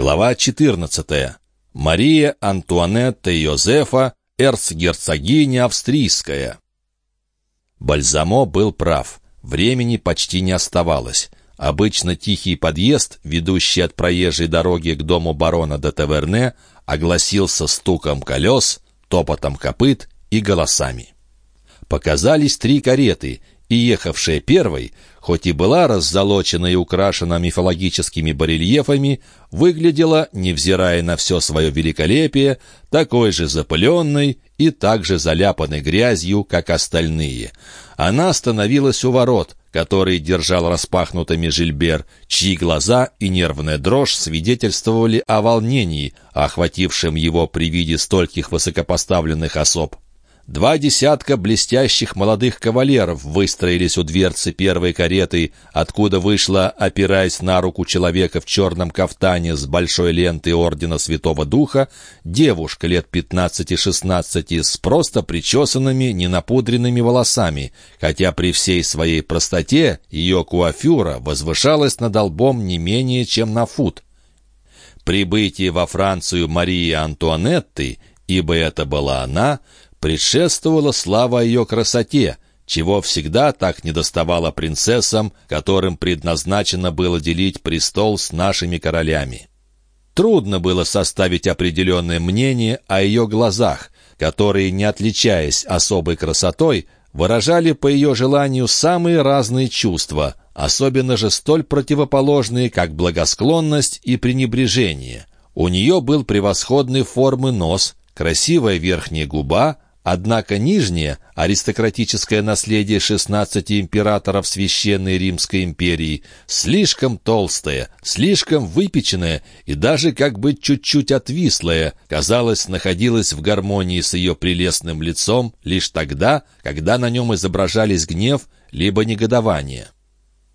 Глава 14. Мария Антуанетта Йозефа, эрцгерцогиня австрийская. Бальзамо был прав. Времени почти не оставалось. Обычно тихий подъезд, ведущий от проезжей дороги к дому барона де Таверне, огласился стуком колес, топотом копыт и голосами. Показались три кареты, и ехавшая первой, хоть и была раззолочена и украшена мифологическими барельефами, выглядела, невзирая на все свое великолепие, такой же запыленной и так же заляпанной грязью, как остальные. Она остановилась у ворот, которые держал распахнутыми Жильбер, чьи глаза и нервная дрожь свидетельствовали о волнении, охватившем его при виде стольких высокопоставленных особ. Два десятка блестящих молодых кавалеров выстроились у дверцы первой кареты, откуда вышла, опираясь на руку человека в черном кафтане с большой лентой Ордена Святого Духа, девушка лет 15-16 с просто причесанными, ненапудренными волосами, хотя при всей своей простоте ее куафюра возвышалась над лбом не менее чем на фут. Прибытие во Францию Марии Антуанетты, ибо это была она, предшествовала слава ее красоте, чего всегда так недоставало принцессам, которым предназначено было делить престол с нашими королями. Трудно было составить определенное мнение о ее глазах, которые, не отличаясь особой красотой, выражали по ее желанию самые разные чувства, особенно же столь противоположные, как благосклонность и пренебрежение. У нее был превосходной формы нос, красивая верхняя губа, Однако нижнее, аристократическое наследие 16 императоров Священной Римской империи, слишком толстое, слишком выпеченное и даже как бы чуть-чуть отвислое, казалось, находилось в гармонии с ее прелестным лицом лишь тогда, когда на нем изображались гнев либо негодование.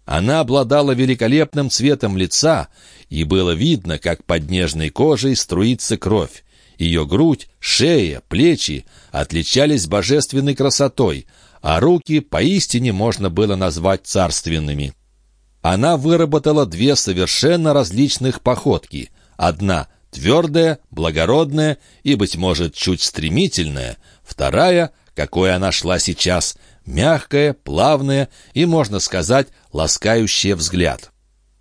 Она обладала великолепным цветом лица, и было видно, как под нежной кожей струится кровь. Ее грудь, шея, плечи отличались божественной красотой, а руки поистине можно было назвать царственными. Она выработала две совершенно различных походки. Одна — твердая, благородная и, быть может, чуть стремительная. Вторая, какой она шла сейчас, мягкая, плавная и, можно сказать, ласкающая взгляд.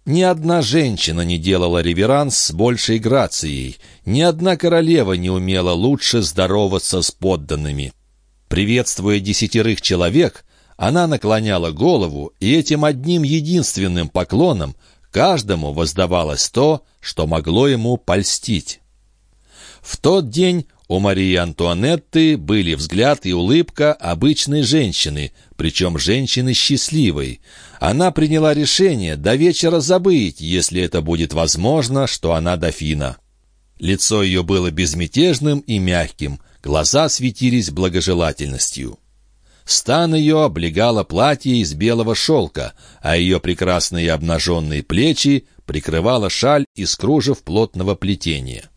Ни одна женщина не делала реверанс с большей грацией, ни одна королева не умела лучше здороваться с подданными. Приветствуя десятерых человек, она наклоняла голову, и этим одним единственным поклоном каждому воздавалось то, что могло ему польстить. В тот день у Марии Антуанетты были взгляд и улыбка обычной женщины, причем женщины счастливой. Она приняла решение до вечера забыть, если это будет возможно, что она дофина. Лицо ее было безмятежным и мягким, глаза светились благожелательностью. Стан ее облегало платье из белого шелка, а ее прекрасные обнаженные плечи прикрывала шаль из кружев плотного плетения.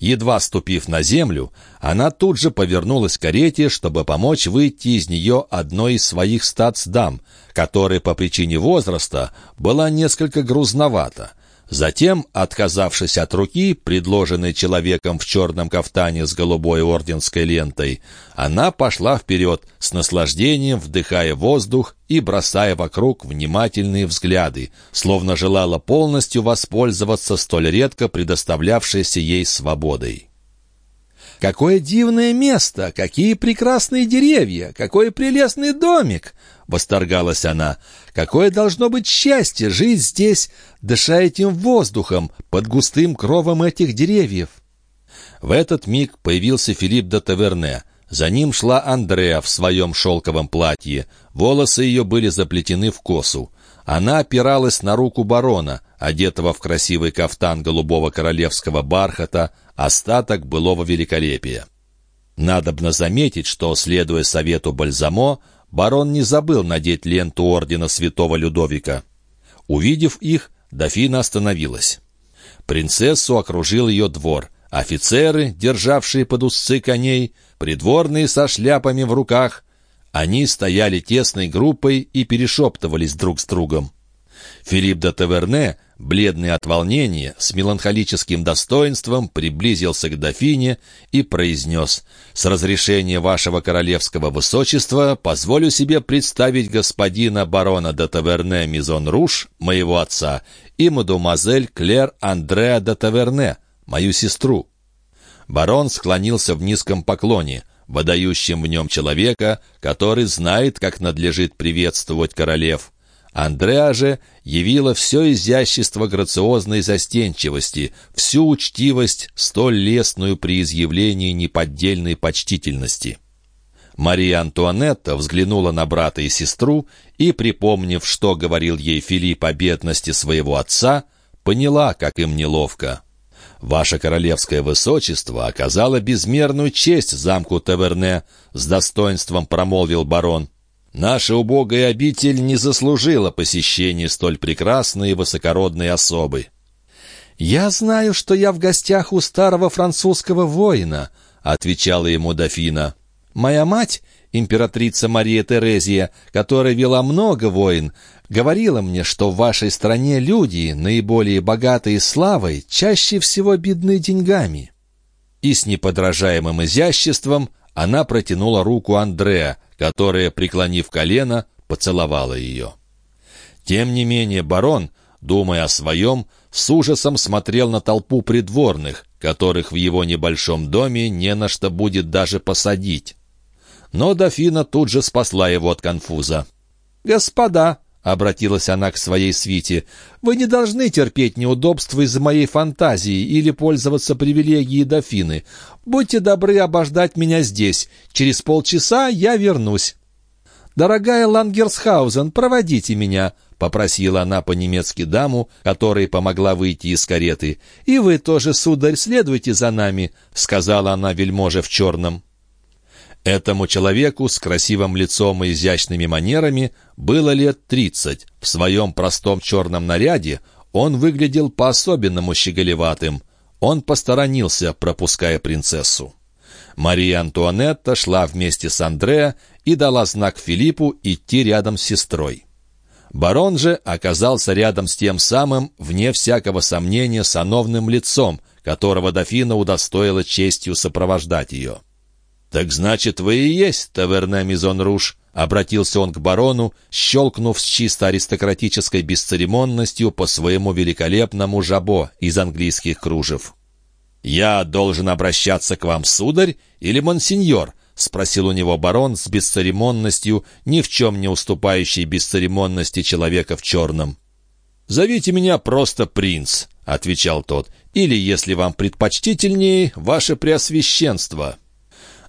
Едва ступив на землю, она тут же повернулась к карете, чтобы помочь выйти из нее одной из своих статсдам, которая по причине возраста была несколько грузновата. Затем, отказавшись от руки, предложенной человеком в черном кафтане с голубой орденской лентой, она пошла вперед, с наслаждением вдыхая воздух и бросая вокруг внимательные взгляды, словно желала полностью воспользоваться столь редко предоставлявшейся ей свободой. «Какое дивное место! Какие прекрасные деревья! Какой прелестный домик!» — восторгалась она. «Какое должно быть счастье жить здесь, дыша этим воздухом, под густым кровом этих деревьев!» В этот миг появился Филипп де Таверне. За ним шла Андреа в своем шелковом платье. Волосы ее были заплетены в косу. Она опиралась на руку барона, одетого в красивый кафтан голубого королевского бархата, остаток былого великолепия. Надобно заметить, что, следуя совету Бальзамо, барон не забыл надеть ленту ордена святого Людовика. Увидев их, дофина остановилась. Принцессу окружил ее двор. Офицеры, державшие под узцы коней, придворные со шляпами в руках. Они стояли тесной группой и перешептывались друг с другом. Филипп де Таверне бледный от волнения, с меланхолическим достоинством приблизился к дофине и произнес «С разрешения вашего королевского высочества позволю себе представить господина барона де Таверне Мизон Руш, моего отца, и мадемуазель Клер Андреа де Таверне, мою сестру». Барон склонился в низком поклоне, выдающем в нем человека, который знает, как надлежит приветствовать королев. Андреа же явила все изящество грациозной застенчивости, всю учтивость, столь лестную при изъявлении неподдельной почтительности. Мария Антуанетта взглянула на брата и сестру и, припомнив, что говорил ей Филипп о бедности своего отца, поняла, как им неловко. «Ваше королевское высочество оказало безмерную честь замку Таверне», — с достоинством промолвил барон. Наша убогая обитель не заслужила посещения столь прекрасной и высокородной особы. «Я знаю, что я в гостях у старого французского воина», — отвечала ему дофина. «Моя мать, императрица Мария Терезия, которая вела много войн, говорила мне, что в вашей стране люди, наиболее богатые славой, чаще всего бедны деньгами». И с неподражаемым изяществом она протянула руку Андреа, которая, преклонив колено, поцеловала ее. Тем не менее барон, думая о своем, с ужасом смотрел на толпу придворных, которых в его небольшом доме не на что будет даже посадить. Но дофина тут же спасла его от конфуза. «Господа!» — обратилась она к своей свите. «Вы не должны терпеть неудобства из-за моей фантазии или пользоваться привилегией дофины. Будьте добры обождать меня здесь. Через полчаса я вернусь». «Дорогая Лангерсхаузен, проводите меня», — попросила она по-немецки даму, которая помогла выйти из кареты. «И вы тоже, сударь, следуйте за нами», — сказала она вельможе в черном. Этому человеку с красивым лицом и изящными манерами было лет тридцать. В своем простом черном наряде он выглядел по-особенному щеголеватым. Он посторонился, пропуская принцессу. Мария Антуанетта шла вместе с Андреа и дала знак Филиппу идти рядом с сестрой. Барон же оказался рядом с тем самым, вне всякого сомнения, сановным лицом, которого дофина удостоила честью сопровождать ее. «Так значит, вы и есть таверна Мизон Руш?» — обратился он к барону, щелкнув с чисто аристократической бесцеремонностью по своему великолепному жабо из английских кружев. «Я должен обращаться к вам, сударь, или монсеньор?» — спросил у него барон с бесцеремонностью, ни в чем не уступающей бесцеремонности человека в черном. «Зовите меня просто принц», — отвечал тот, — «или, если вам предпочтительнее, ваше преосвященство».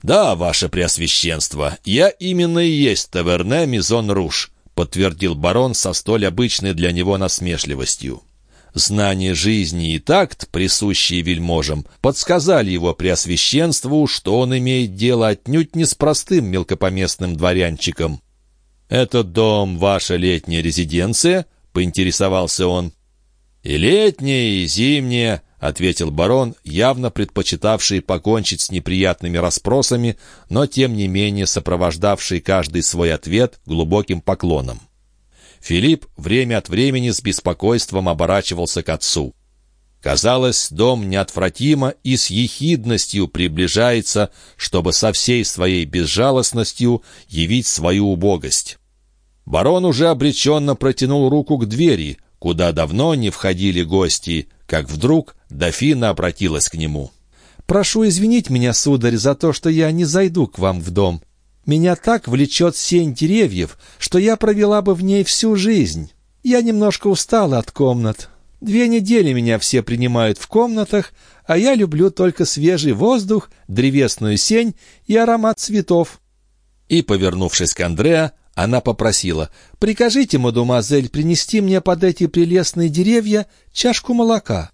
«Да, ваше преосвященство, я именно и есть таверне Мизон Руш», подтвердил барон со столь обычной для него насмешливостью. Знание жизни и такт, присущие вельможам, подсказали его преосвященству, что он имеет дело отнюдь не с простым мелкопоместным дворянчиком. «Этот дом — ваша летняя резиденция?» — поинтересовался он. «И летняя, и зимняя», — ответил барон, явно предпочитавший покончить с неприятными расспросами, но тем не менее сопровождавший каждый свой ответ глубоким поклоном. Филипп время от времени с беспокойством оборачивался к отцу. Казалось, дом неотвратимо и с ехидностью приближается, чтобы со всей своей безжалостностью явить свою убогость. Барон уже обреченно протянул руку к двери, куда давно не входили гости, как вдруг дофина обратилась к нему. «Прошу извинить меня, сударь, за то, что я не зайду к вам в дом. Меня так влечет сень деревьев, что я провела бы в ней всю жизнь. Я немножко устала от комнат. Две недели меня все принимают в комнатах, а я люблю только свежий воздух, древесную сень и аромат цветов». И, повернувшись к Андреа, она попросила, «Прикажите, мадемуазель, принести мне под эти прелестные деревья чашку молока».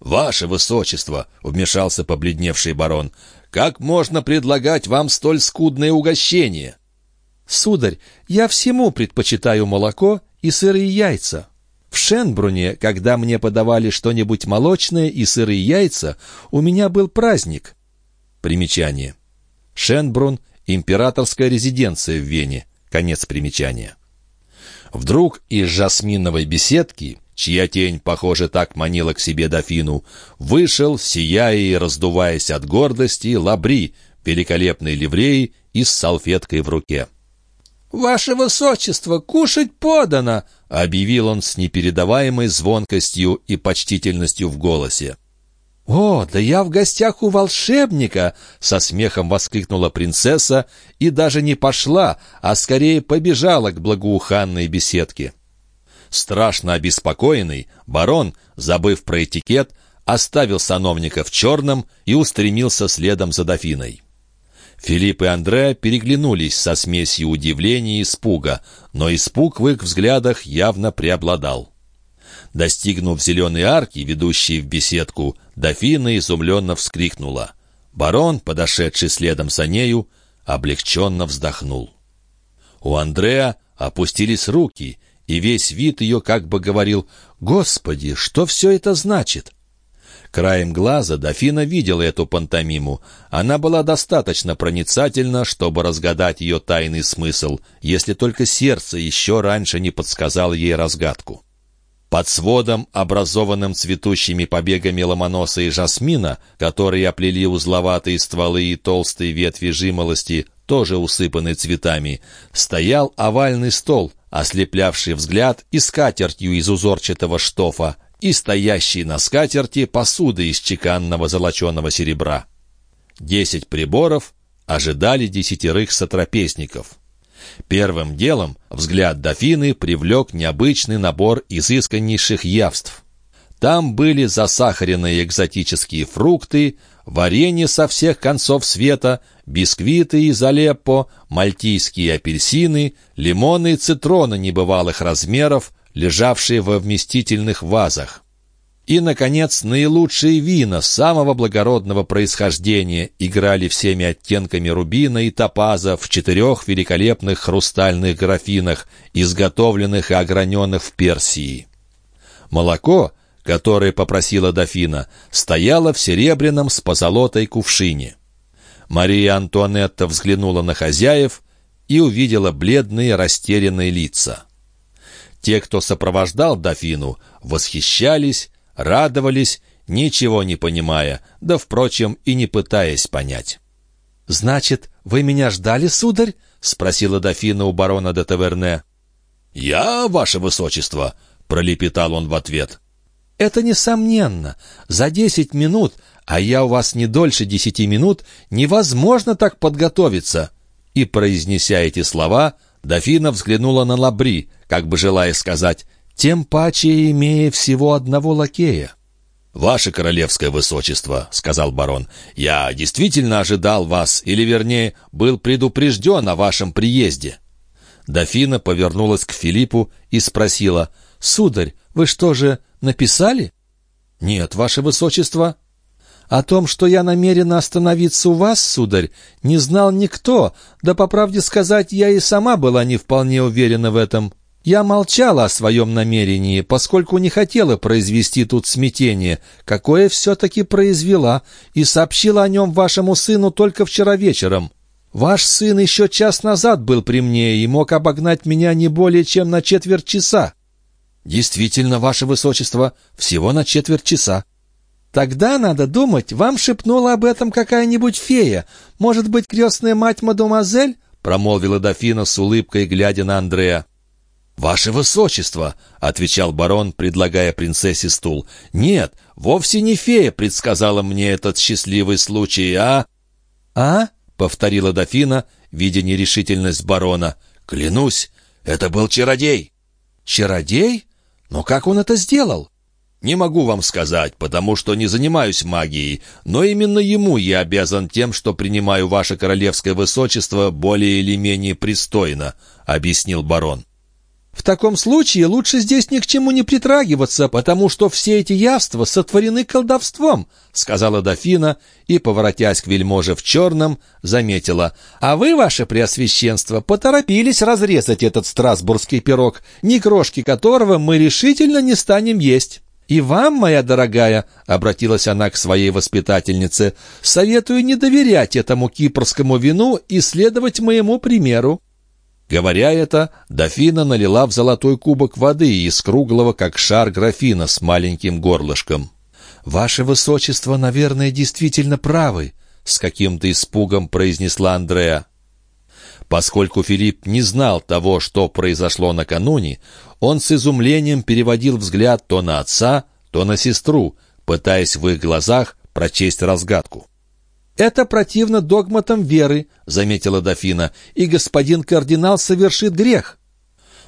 «Ваше высочество!» — вмешался побледневший барон. «Как можно предлагать вам столь скудное угощение?» «Сударь, я всему предпочитаю молоко и сырые яйца. В Шенбруне, когда мне подавали что-нибудь молочное и сырые яйца, у меня был праздник». Примечание. Шенбрун — императорская резиденция в Вене. Конец примечания. Вдруг из жасминовой беседки, чья тень, похоже, так манила к себе дофину, вышел, сияя и раздуваясь от гордости, Лабри, великолепной ливреи и с салфеткой в руке. «Ваше высочество, кушать подано!» — объявил он с непередаваемой звонкостью и почтительностью в голосе. «О, да я в гостях у волшебника!» — со смехом воскликнула принцесса и даже не пошла, а скорее побежала к благоуханной беседке. Страшно обеспокоенный, барон, забыв про этикет, оставил сановника в черном и устремился следом за дофиной. Филипп и Андреа переглянулись со смесью удивления и испуга, но испуг в их взглядах явно преобладал. Достигнув зеленой арки, ведущей в беседку, дофина изумленно вскрикнула. Барон, подошедший следом за нею, облегченно вздохнул. У Андреа опустились руки, и весь вид ее как бы говорил «Господи, что все это значит?» Краем глаза дофина видела эту пантомиму. Она была достаточно проницательна, чтобы разгадать ее тайный смысл, если только сердце еще раньше не подсказало ей разгадку. Под сводом, образованным цветущими побегами ломоноса и жасмина, которые оплели узловатые стволы и толстые ветви жимолости, тоже усыпанные цветами, стоял овальный стол, ослеплявший взгляд и скатертью из узорчатого штофа, и стоящие на скатерти посуды из чеканного золоченого серебра. Десять приборов ожидали десятерых сотрапезников. Первым делом взгляд дофины привлек необычный набор изысканнейших явств. Там были засахаренные экзотические фрукты, варенье со всех концов света, бисквиты из Алеппо, мальтийские апельсины, лимоны и цитроны небывалых размеров, лежавшие во вместительных вазах. И, наконец, наилучшие вина самого благородного происхождения играли всеми оттенками рубина и топаза в четырех великолепных хрустальных графинах, изготовленных и ограненных в Персии. Молоко, которое попросила дофина, стояло в серебряном с позолотой кувшине. Мария Антуанетта взглянула на хозяев и увидела бледные растерянные лица. Те, кто сопровождал дофину, восхищались, радовались, ничего не понимая, да, впрочем, и не пытаясь понять. «Значит, вы меня ждали, сударь?» — спросила дофина у барона де Таверне. «Я, ваше высочество», — пролепетал он в ответ. «Это несомненно. За десять минут, а я у вас не дольше десяти минут, невозможно так подготовиться». И, произнеся эти слова, дофина взглянула на Лабри, как бы желая сказать, тем паче имея всего одного лакея. «Ваше королевское высочество», — сказал барон, — «я действительно ожидал вас, или, вернее, был предупрежден о вашем приезде». Дофина повернулась к Филиппу и спросила, «Сударь, вы что же, написали?» «Нет, ваше высочество». «О том, что я намерена остановиться у вас, сударь, не знал никто, да, по правде сказать, я и сама была не вполне уверена в этом». Я молчала о своем намерении, поскольку не хотела произвести тут смятение, какое все-таки произвела, и сообщила о нем вашему сыну только вчера вечером. Ваш сын еще час назад был при мне и мог обогнать меня не более чем на четверть часа». «Действительно, ваше высочество, всего на четверть часа». «Тогда, надо думать, вам шепнула об этом какая-нибудь фея. Может быть, крестная мать мадемуазель?» промолвила дофина с улыбкой, глядя на Андрея. «Ваше высочество!» — отвечал барон, предлагая принцессе стул. «Нет, вовсе не фея предсказала мне этот счастливый случай, а...» «А?» — повторила дофина, видя нерешительность барона. «Клянусь, это был чародей!» «Чародей? Но как он это сделал?» «Не могу вам сказать, потому что не занимаюсь магией, но именно ему я обязан тем, что принимаю ваше королевское высочество более или менее пристойно», — объяснил барон. В таком случае лучше здесь ни к чему не притрагиваться, потому что все эти явства сотворены колдовством», — сказала дофина и, поворотясь к вельможе в черном, заметила. «А вы, ваше преосвященство, поторопились разрезать этот страсбургский пирог, ни крошки которого мы решительно не станем есть». «И вам, моя дорогая», — обратилась она к своей воспитательнице, — «советую не доверять этому кипрскому вину и следовать моему примеру». Говоря это, дофина налила в золотой кубок воды из круглого, как шар графина с маленьким горлышком. «Ваше высочество, наверное, действительно правы», — с каким-то испугом произнесла Андреа. Поскольку Филипп не знал того, что произошло накануне, он с изумлением переводил взгляд то на отца, то на сестру, пытаясь в их глазах прочесть разгадку. «Это противно догматам веры», — заметила дофина, «и господин кардинал совершит грех».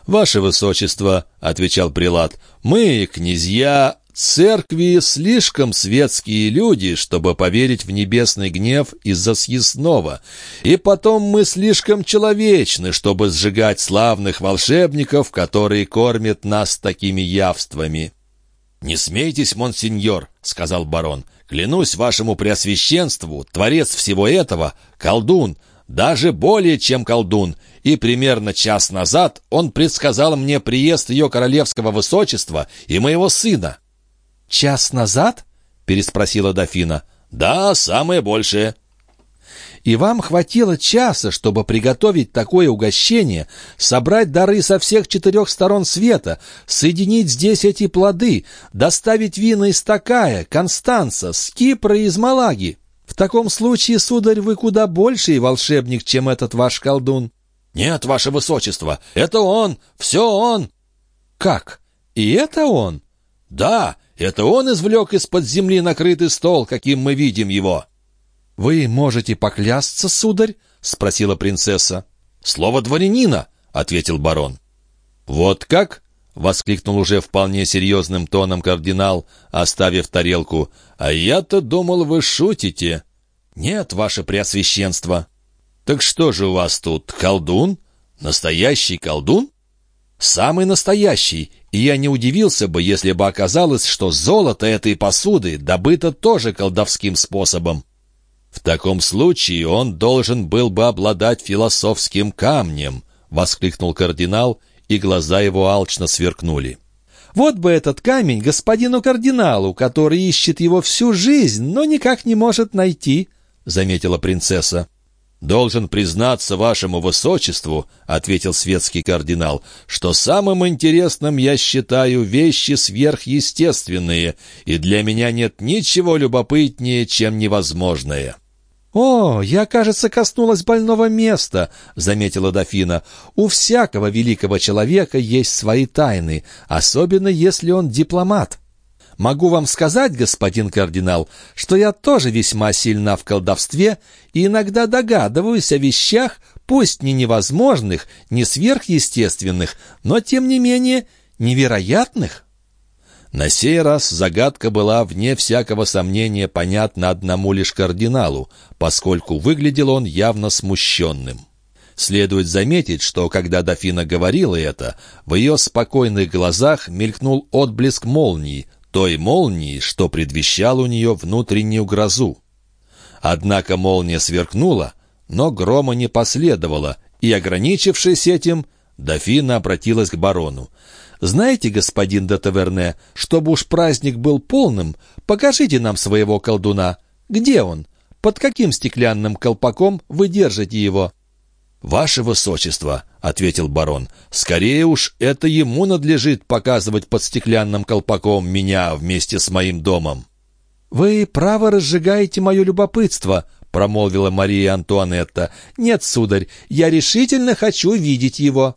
«Ваше высочество», — отвечал прилад, — «мы, князья, церкви, слишком светские люди, чтобы поверить в небесный гнев из-за съестного, и потом мы слишком человечны, чтобы сжигать славных волшебников, которые кормят нас такими явствами». «Не смейтесь, монсеньор», — сказал барон, — Клянусь вашему преосвященству, творец всего этого — колдун, даже более чем колдун, и примерно час назад он предсказал мне приезд ее королевского высочества и моего сына». «Час назад?» — переспросила дофина. «Да, самое большее». И вам хватило часа, чтобы приготовить такое угощение, собрать дары со всех четырех сторон света, соединить здесь эти плоды, доставить вина из Такая, Констанца, с Кипра и из Малаги. В таком случае, сударь, вы куда больший волшебник, чем этот ваш колдун. Нет, ваше высочество, это он, все он. Как? И это он? Да, это он извлек из-под земли накрытый стол, каким мы видим его. «Вы можете поклясться, сударь?» — спросила принцесса. «Слово дворянина», — ответил барон. «Вот как?» — воскликнул уже вполне серьезным тоном кардинал, оставив тарелку. «А я-то думал, вы шутите». «Нет, ваше преосвященство». «Так что же у вас тут, колдун? Настоящий колдун?» «Самый настоящий, и я не удивился бы, если бы оказалось, что золото этой посуды добыто тоже колдовским способом». «В таком случае он должен был бы обладать философским камнем», — воскликнул кардинал, и глаза его алчно сверкнули. «Вот бы этот камень господину кардиналу, который ищет его всю жизнь, но никак не может найти», — заметила принцесса. «Должен признаться вашему высочеству», — ответил светский кардинал, «что самым интересным я считаю вещи сверхъестественные, и для меня нет ничего любопытнее, чем невозможное». «О, я, кажется, коснулась больного места», — заметила дофина. «У всякого великого человека есть свои тайны, особенно если он дипломат». «Могу вам сказать, господин кардинал, что я тоже весьма сильна в колдовстве и иногда догадываюсь о вещах, пусть не невозможных, не сверхъестественных, но, тем не менее, невероятных». На сей раз загадка была, вне всякого сомнения, понятна одному лишь кардиналу, поскольку выглядел он явно смущенным. Следует заметить, что когда дофина говорила это, в ее спокойных глазах мелькнул отблеск молнии, той молнии, что предвещал у нее внутреннюю грозу. Однако молния сверкнула, но грома не последовало, и, ограничившись этим, дофина обратилась к барону. «Знаете, господин де Таверне, чтобы уж праздник был полным, покажите нам своего колдуна. Где он? Под каким стеклянным колпаком вы держите его?» «Ваше высочество», — ответил барон, — «скорее уж это ему надлежит показывать под стеклянным колпаком меня вместе с моим домом». «Вы право разжигаете мое любопытство», — промолвила Мария Антуанетта. «Нет, сударь, я решительно хочу видеть его».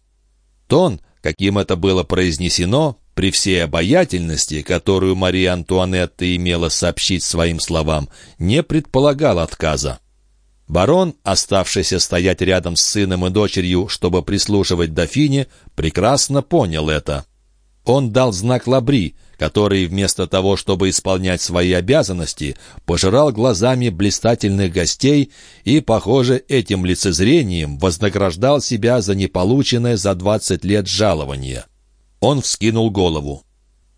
Тон, каким это было произнесено, при всей обаятельности, которую Мария Антуанетта имела сообщить своим словам, не предполагал отказа. Барон, оставшийся стоять рядом с сыном и дочерью, чтобы прислушивать дофине, прекрасно понял это. Он дал знак Лабри, который вместо того, чтобы исполнять свои обязанности, пожирал глазами блистательных гостей и, похоже, этим лицезрением вознаграждал себя за неполученное за двадцать лет жалование. Он вскинул голову.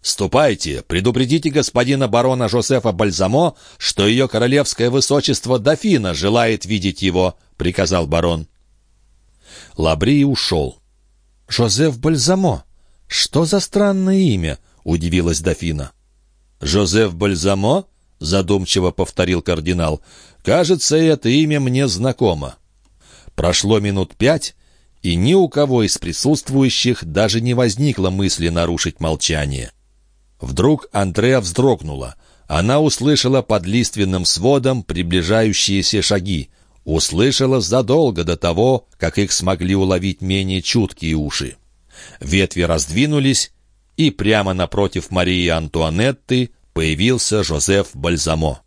«Ступайте, предупредите господина барона Жозефа Бальзамо, что ее королевское высочество дофина желает видеть его», — приказал барон. Лабри ушел. «Жозеф Бальзамо», «Что за странное имя?» — удивилась дофина. «Жозеф Бальзамо?» — задумчиво повторил кардинал. «Кажется, это имя мне знакомо». Прошло минут пять, и ни у кого из присутствующих даже не возникло мысли нарушить молчание. Вдруг Андреа вздрогнула. Она услышала под лиственным сводом приближающиеся шаги. Услышала задолго до того, как их смогли уловить менее чуткие уши. Ветви раздвинулись, и прямо напротив Марии Антуанетты появился Жозеф Бальзамо.